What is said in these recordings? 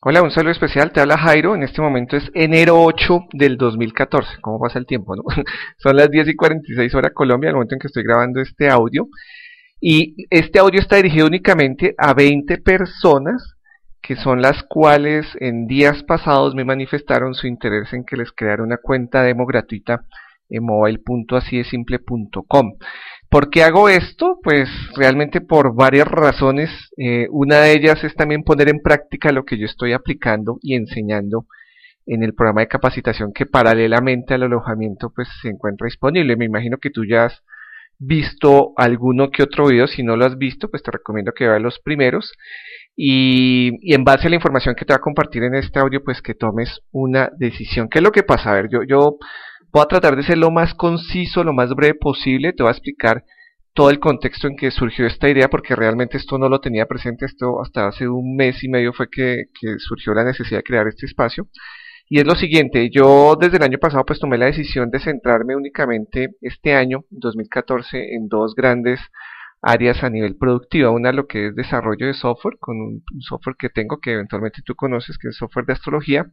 Hola, un saludo especial, te habla Jairo, en este momento es enero 8 del 2014, ¿cómo pasa el tiempo? Son las 10 y 46 horas Colombia, el momento en que estoy grabando este audio, y este audio está dirigido únicamente a 20 personas, que son las cuales en días pasados me manifestaron su interés en que les creara una cuenta demo gratuita en mobile.asiesimple.com. ¿Por qué hago esto? Pues realmente por varias razones. Eh, una de ellas es también poner en práctica lo que yo estoy aplicando y enseñando en el programa de capacitación que paralelamente al alojamiento pues se encuentra disponible. Me imagino que tú ya has visto alguno que otro video. Si no lo has visto, pues te recomiendo que veas los primeros. Y, y, en base a la información que te voy a compartir en este audio, pues que tomes una decisión. ¿Qué es lo que pasa? A ver, yo, yo Voy a tratar de ser lo más conciso, lo más breve posible. Te voy a explicar todo el contexto en que surgió esta idea, porque realmente esto no lo tenía presente, esto hasta hace un mes y medio fue que, surgió la necesidad de crear este espacio. Y es lo siguiente, yo desde el año pasado pues tomé la decisión de centrarme únicamente este año, 2014, en dos grandes áreas a nivel productivo. Una lo que es desarrollo de software, con un software que tengo que eventualmente tú conoces, que es software de astrología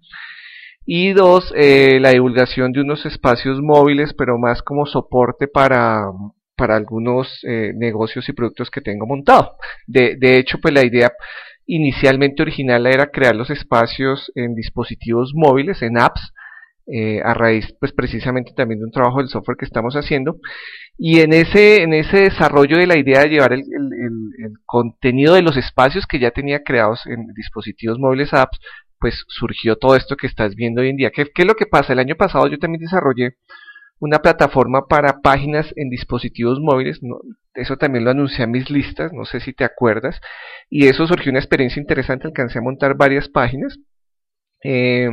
y dos, eh, la divulgación de unos espacios móviles, pero más como soporte para, para algunos eh, negocios y productos que tengo montado. De, de hecho, pues la idea inicialmente original era crear los espacios en dispositivos móviles, en apps, eh, a raíz pues precisamente también de un trabajo del software que estamos haciendo y en ese en ese desarrollo de la idea de llevar el, el, el contenido de los espacios que ya tenía creados en dispositivos móviles apps pues surgió todo esto que estás viendo hoy en día. ¿Qué, es lo que pasa? El año pasado yo también desarrollé una plataforma para páginas en dispositivos móviles, eso también lo anuncié a mis listas, no sé si te acuerdas, y eso surgió una experiencia interesante, alcancé a montar varias páginas, eh,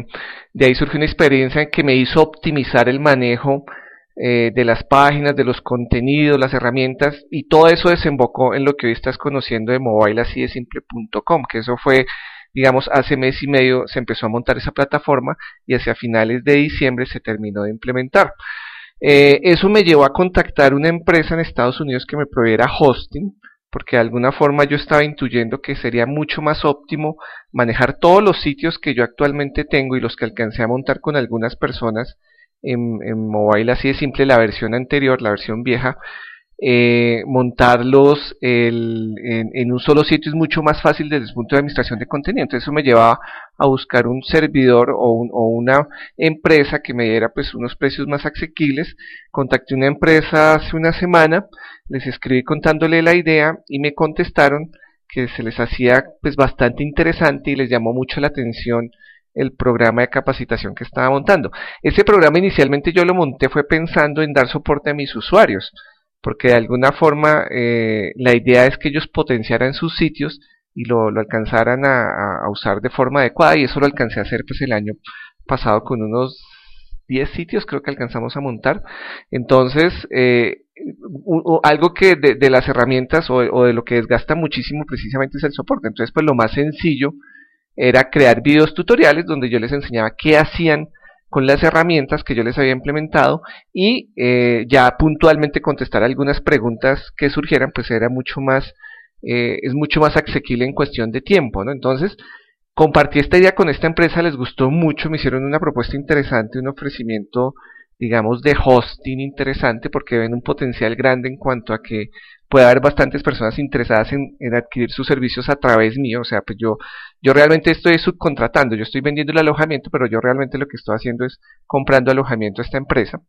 de ahí surgió una experiencia que me hizo optimizar el manejo eh, de las páginas, de los contenidos, las herramientas, y todo eso desembocó en lo que hoy estás conociendo de mobile así de simple.com, que eso fue digamos, hace mes y medio se empezó a montar esa plataforma y hacia finales de diciembre se terminó de implementar. Eh, eso me llevó a contactar una empresa en Estados Unidos que me proveera hosting, porque de alguna forma yo estaba intuyendo que sería mucho más óptimo manejar todos los sitios que yo actualmente tengo y los que alcancé a montar con algunas personas en, en mobile, así de simple, la versión anterior, la versión vieja, eh, montarlos en, un solo sitio es mucho más fácil desde el punto de administración de contenido. Entonces eso me llevaba a buscar un servidor o, una empresa que me diera pues unos precios más asequibles. Contacté una empresa hace una semana, les escribí contándole la idea y me contestaron que se les hacía pues bastante interesante y les llamó mucho la atención el programa de capacitación que estaba montando. Ese programa inicialmente yo lo monté fue pensando en dar soporte a mis usuarios porque de alguna forma eh, la idea es que ellos potenciaran sus sitios y lo, alcanzaran a, usar de forma adecuada y eso lo alcancé a hacer pues el año pasado con unos 10 sitios creo que alcanzamos a montar. Entonces eh, algo que de, las herramientas o, o, de lo que desgasta muchísimo precisamente es el soporte. Entonces pues lo más sencillo era crear videos tutoriales donde yo les enseñaba qué hacían con las herramientas que yo les había implementado y eh, ya puntualmente contestar algunas preguntas que surgieran, pues era mucho más, eh, es mucho más asequible en cuestión de tiempo, ¿no? Entonces, compartí esta idea con esta empresa, les gustó mucho, me hicieron una propuesta interesante, un ofrecimiento, digamos, de hosting interesante, porque ven un potencial grande en cuanto a que puede haber bastantes personas interesadas en, adquirir sus servicios a través mío, o sea, pues yo, yo realmente estoy subcontratando, yo estoy vendiendo el alojamiento, pero yo realmente lo que estoy haciendo es comprando alojamiento a esta empresa,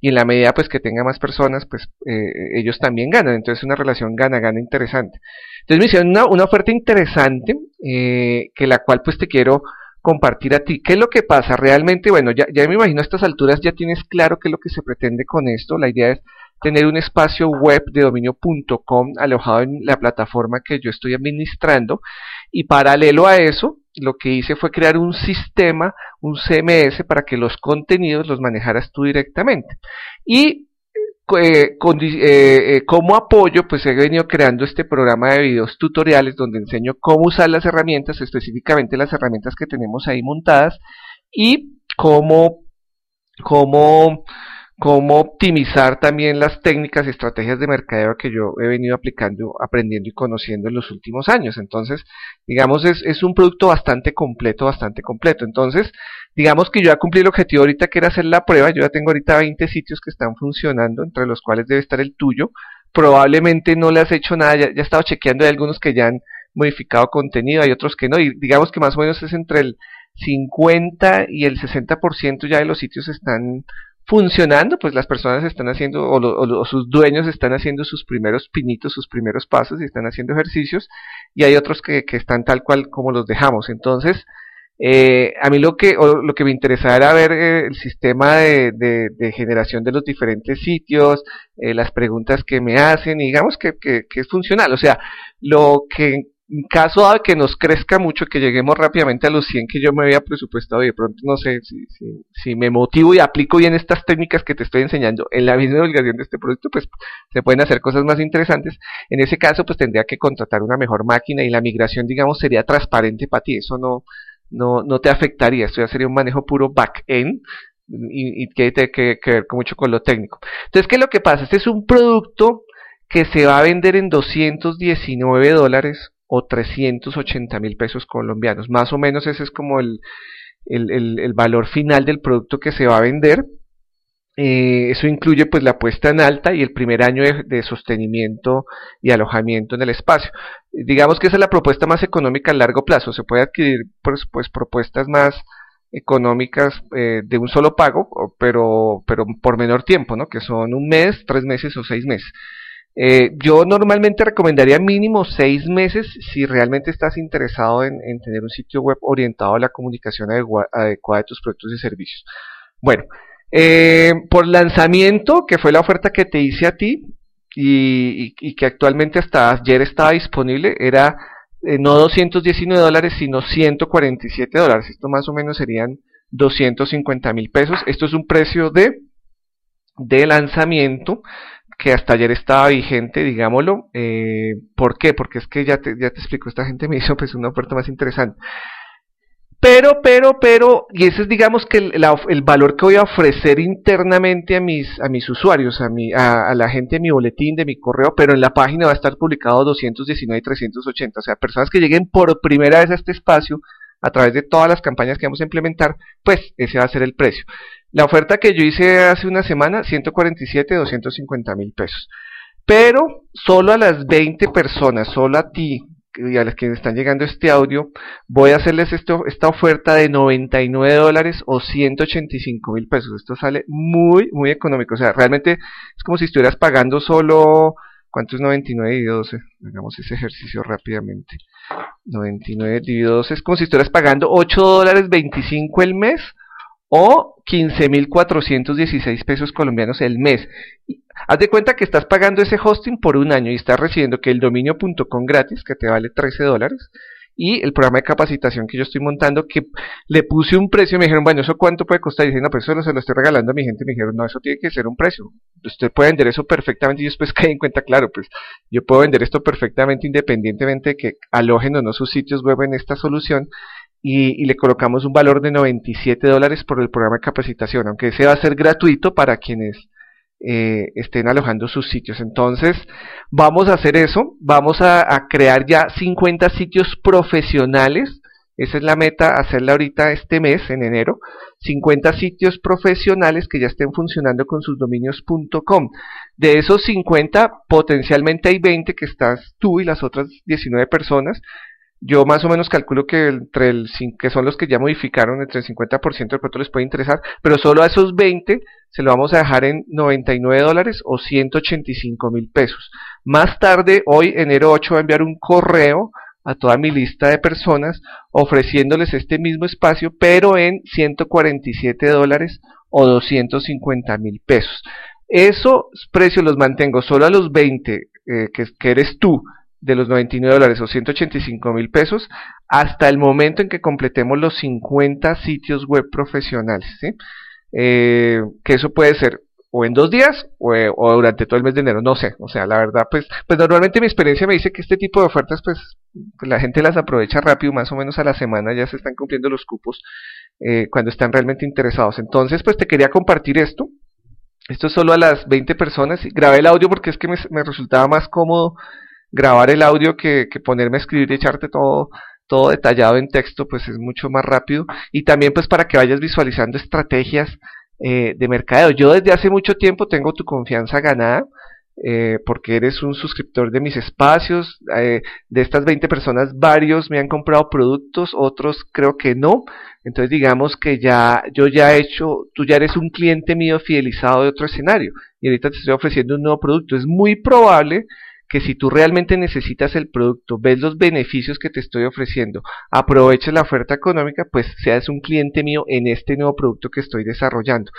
y en la medida pues que tenga más personas, pues eh, ellos también ganan, entonces es una relación gana-gana interesante. Entonces me hicieron una, una oferta interesante, eh, que la cual pues te quiero compartir a ti. ¿Qué es lo que pasa? Realmente, bueno, ya, ya me imagino a estas alturas ya tienes claro qué es lo que se pretende con esto, la idea es tener un espacio web de dominio.com alojado en la plataforma que yo estoy administrando y paralelo a eso lo que hice fue crear un sistema, un CMS para que los contenidos los manejaras tú directamente y eh, eh, eh, como apoyo pues he venido creando este programa de videos tutoriales donde enseño cómo usar las herramientas específicamente las herramientas que tenemos ahí montadas y cómo cómo cómo optimizar también las técnicas y estrategias de mercadeo que yo he venido aplicando, aprendiendo y conociendo en los últimos años. Entonces, digamos, es, un producto bastante completo, bastante completo. Entonces, digamos que yo ya cumplí el objetivo ahorita que era hacer la prueba, yo ya tengo ahorita 20 sitios que están funcionando, entre los cuales debe estar el tuyo. Probablemente no le has hecho nada, ya, ya he estado chequeando, hay algunos que ya han modificado contenido, hay otros que no, y digamos que más o menos es entre el 50 y el 60% ya de los sitios están funcionando, pues las personas están haciendo, o, sus dueños están haciendo sus primeros pinitos, sus primeros pasos y están haciendo ejercicios, y hay otros que, están tal cual como los dejamos. Entonces, eh, a mí lo que, lo que me interesaba era ver eh, el sistema de, generación de los diferentes sitios, eh, las preguntas que me hacen, y digamos que, que, que, es funcional. O sea, lo que caso de que nos crezca mucho, que lleguemos rápidamente a los 100 que yo me había presupuestado y de pronto no sé si, me motivo y aplico bien estas técnicas que te estoy enseñando en la misma divulgación de este producto, pues se pueden hacer cosas más interesantes. En ese caso, pues tendría que contratar una mejor máquina y la migración, digamos, sería transparente para ti. Eso no, te afectaría. Esto ya sería un manejo puro back-end y, que tiene que, ver mucho con lo técnico. Entonces, ¿qué es lo que pasa? Este es un producto que se va a vender en 219 dólares o 380 mil pesos colombianos. Más o menos ese es como el, el, valor final del producto que se va a vender. Eh, eso incluye pues la puesta en alta y el primer año de, sostenimiento y alojamiento en el espacio. Digamos que esa es la propuesta más económica a largo plazo. Se puede adquirir pues, pues propuestas más económicas eh, de un solo pago, pero, pero por menor tiempo, ¿no? que son un mes, tres meses o seis meses. Eh, yo normalmente recomendaría mínimo seis meses si realmente estás interesado en, tener un sitio web orientado a la comunicación adecuada de tus productos y servicios. Bueno, eh, por lanzamiento, que fue la oferta que te hice a ti y, que actualmente hasta ayer estaba disponible, era eh, no 219 dólares, sino 147 dólares. Esto más o menos serían 250 mil pesos. Esto es un precio de, de lanzamiento que hasta ayer estaba vigente, digámoslo. Eh, ¿Por qué? Porque es que ya te, ya te explico, esta gente me hizo pues una oferta más interesante. Pero, pero, pero, y ese es digamos que el, el, valor que voy a ofrecer internamente a mis, a mis usuarios, a, mi, a, la gente de mi boletín, de mi correo, pero en la página va a estar publicado 219 y 380, o sea, personas que lleguen por primera vez a este espacio a través de todas las campañas que vamos a implementar, pues ese va a ser el precio. La oferta que yo hice hace una semana, 147, 250 mil pesos. Pero solo a las 20 personas, solo a ti y a las que están llegando este audio, voy a hacerles esto, esta oferta de 99 dólares o 185 mil pesos. Esto sale muy, muy económico. O sea, realmente es como si estuvieras pagando solo, ¿cuánto es 99 y 12? Hagamos ese ejercicio rápidamente. 99 dividido 12 es como si estuvieras pagando 8 dólares 25 el mes o 15.416 pesos colombianos el mes. Haz de cuenta que estás pagando ese hosting por un año y estás recibiendo que el dominio.com gratis, que te vale 13 dólares, y el programa de capacitación que yo estoy montando, que le puse un precio, me dijeron, bueno, ¿eso cuánto puede costar? Y dije, no, pues eso se lo estoy regalando a mi gente, me dijeron, no, eso tiene que ser un precio, usted puede vender eso perfectamente, y después caí en cuenta, claro, pues yo puedo vender esto perfectamente independientemente de que alojen o no sus sitios web en esta solución, y, le colocamos un valor de 97 dólares por el programa de capacitación, aunque ese va a ser gratuito para quienes eh, estén alojando sus sitios. Entonces, vamos a hacer eso, vamos a, crear ya 50 sitios profesionales, esa es la meta, hacerla ahorita este mes, en enero, 50 sitios profesionales que ya estén funcionando con sus dominios.com. De esos 50, potencialmente hay 20 que estás tú y las otras 19 personas yo más o menos calculo que entre el que son los que ya modificaron, entre el 50% del producto les puede interesar, pero solo a esos 20 se lo vamos a dejar en 99 dólares o 185 mil pesos. Más tarde, hoy, enero 8, voy a enviar un correo a toda mi lista de personas ofreciéndoles este mismo espacio, pero en 147 dólares o 250 mil pesos. Esos precios los mantengo solo a los 20, eh, que eres tú, de los 99 dólares o 185 mil pesos hasta el momento en que completemos los 50 sitios web profesionales. ¿sí? Eh, que eso puede ser o en dos días o, durante todo el mes de enero, no sé, o sea, la verdad, pues, pues normalmente mi experiencia me dice que este tipo de ofertas, pues, la gente las aprovecha rápido, más o menos a la semana ya se están cumpliendo los cupos eh, cuando están realmente interesados. Entonces, pues te quería compartir esto, Esto es solo a las 20 personas. Grabé el audio porque es que me, resultaba más cómodo grabar el audio que, ponerme a escribir y echarte todo, todo detallado en texto, pues es mucho más rápido. Y también pues para que vayas visualizando estrategias eh, de mercadeo. Yo desde hace mucho tiempo tengo tu confianza ganada. Eh, porque eres un suscriptor de mis espacios. Eh, de estas 20 personas, varios me han comprado productos, otros creo que no. Entonces digamos que ya yo ya he hecho, tú ya eres un cliente mío fidelizado de otro escenario y ahorita te estoy ofreciendo un nuevo producto. Es muy probable que si tú realmente necesitas el producto, ves los beneficios que te estoy ofreciendo, aproveches la oferta económica, pues seas un cliente mío en este nuevo producto que estoy desarrollando.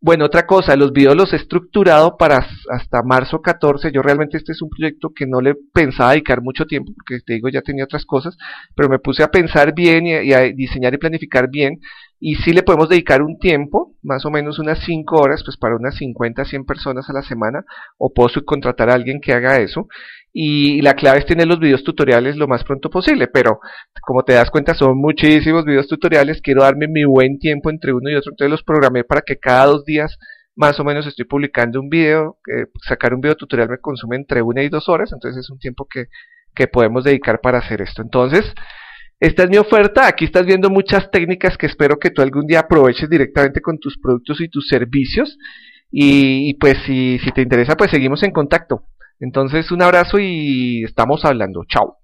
Bueno, otra cosa, los videos los he estructurado para hasta marzo 14. Yo realmente este es un proyecto que no le pensaba dedicar mucho tiempo, porque te digo, ya tenía otras cosas, pero me puse a pensar bien y a, diseñar y planificar bien. Y sí le podemos dedicar un tiempo, más o menos unas 5 horas, pues para unas 50, 100 personas a la semana, o puedo subcontratar a alguien que haga eso y la clave es tener los videos tutoriales lo más pronto posible, pero como te das cuenta son muchísimos videos tutoriales, quiero darme mi buen tiempo entre uno y otro, entonces los programé para que cada dos días más o menos estoy publicando un video, sacar un video tutorial me consume entre una y dos horas, entonces es un tiempo que, que podemos dedicar para hacer esto. Entonces, esta es mi oferta, aquí estás viendo muchas técnicas que espero que tú algún día aproveches directamente con tus productos y tus servicios, y, y pues si, si te interesa pues seguimos en contacto. Entonces, un abrazo y estamos hablando. Chao.